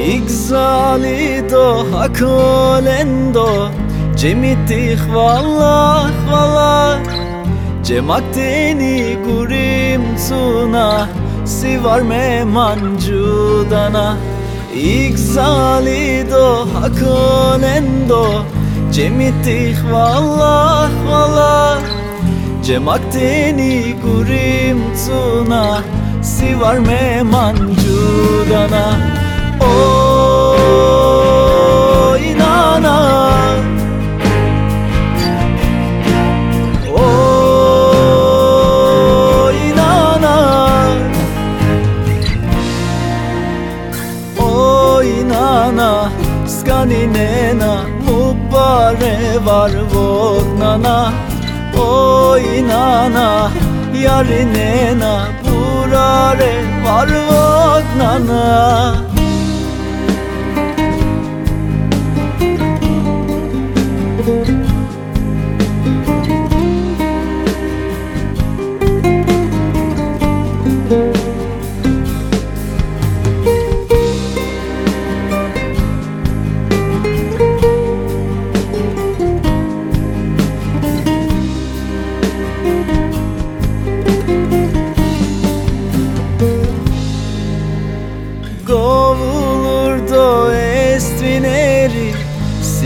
Igzalido hakolendo Cemitih vallah vallah Cemakteni gurim tsuna Sivar me manjudana Igzalido hakolendo Cemitih vallah vallah Cemakteni gurim tsuna Sivar me manjudana Skaninena Mubare var vognana Oh inana Yarinena Burare var vognana Govulur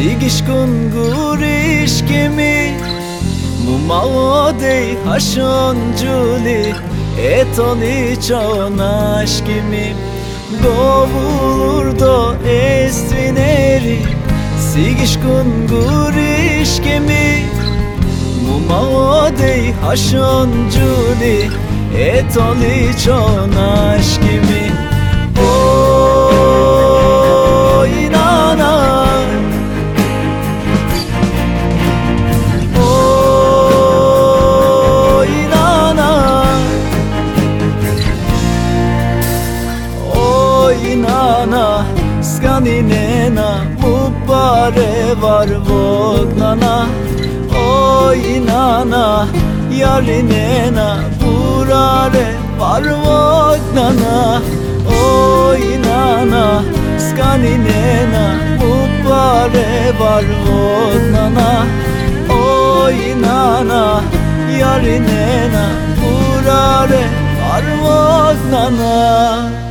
Sigishkun gurishkimi Mumaodei hashon juli Etoli chonashkimi Govulur do estvineri Sigishkun gurishkimi Mumaodei hashon juli Etoli chonashkimi Oh inana Skaninena Mubare var vognana. Oh inana Yarinena Burare var vognana. Oh inana Skaninena Mubare var vognana. Oh inana Yarinena Burare var vognana